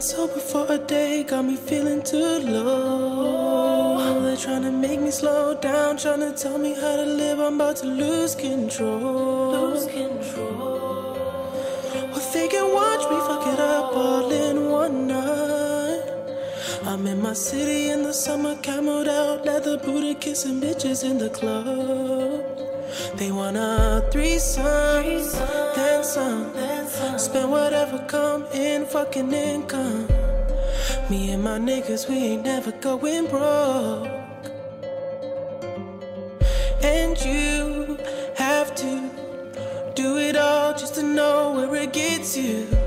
sober for a day, got me feeling too low. They're trying to make me slow down, trying to tell me how to live. I'm about to lose control. Lose control. Well, they can watch me fuck it up all in one night. I'm in my city in the summer, out, leather booty, kissing bitches in the club. They want a threesome, then some. Spend whatever come in, fucking income. Me and my niggas, we ain't never going broke. And you have to do it all just to know where it gets you.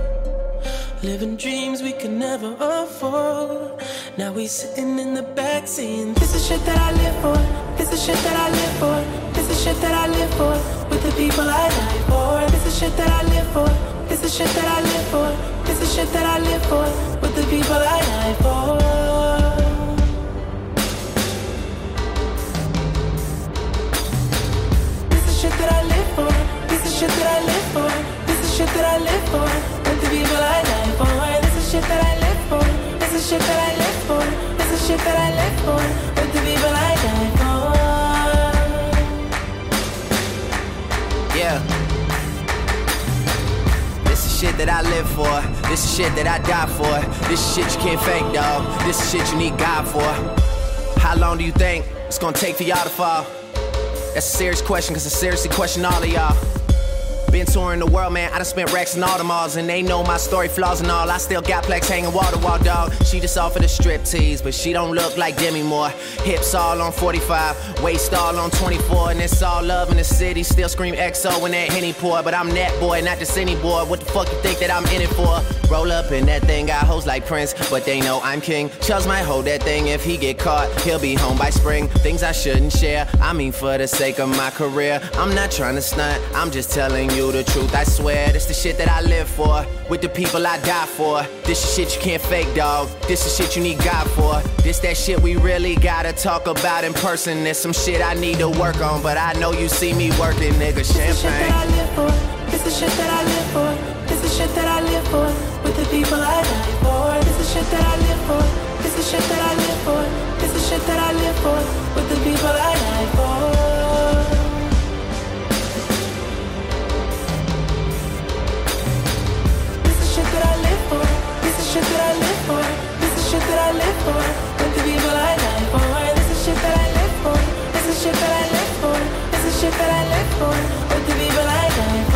Living dreams we can never afford. Now we sitting in the back saying, This is shit that I live for. This is shit that I live for. This is shit that I live for. With the people I die for. This is shit that I live for. This is shit that I live for. This is shit that I live for. With the people I die for. This is shit that I live for. This is shit that I live for. This is shit that I live for. People I die for. This is shit that I live for. This is shit that I live for. This is shit that I live for. With the people I die for. Yeah shit that I live for. This is shit that I die for. This is shit you can't fake, dog. This is shit you need God for. How long do you think it's gonna take for y'all to fall? That's a serious question, cause I seriously question all of y'all. Been touring the world, man. I done spent racks in all the malls, and they know my story, flaws and all. I still got plex hanging wall to wall, dog. She just offered a strip tease, but she don't look like Demi Moore. Hips all on 45, waist all on 24, and it's all love in the city. Still scream XO when that Henny pour, but I'm that boy, not just any boy. What the fuck you think that I'm in it for? Roll up in that thing, got hoes like Prince, but they know I'm king. Chubbs might hold that thing if he get caught. He'll be home by spring. Things I shouldn't share. I mean, for the sake of my career, I'm not trying to stunt. I'm just telling you you the truth, I swear. This the shit that I live for. With the people I die for. This is shit you can't fake, dog. This is shit you need God for. This that shit we really gotta talk about in person. There's some shit I need to work on, but I know you see me working, nigga. Champagne. This is shit that I live for. This is shit that I live for. With the people I die for. This is shit that I live for. This is shit that I live for. This is shit that I live for. With the people I die for. for, but to people I die.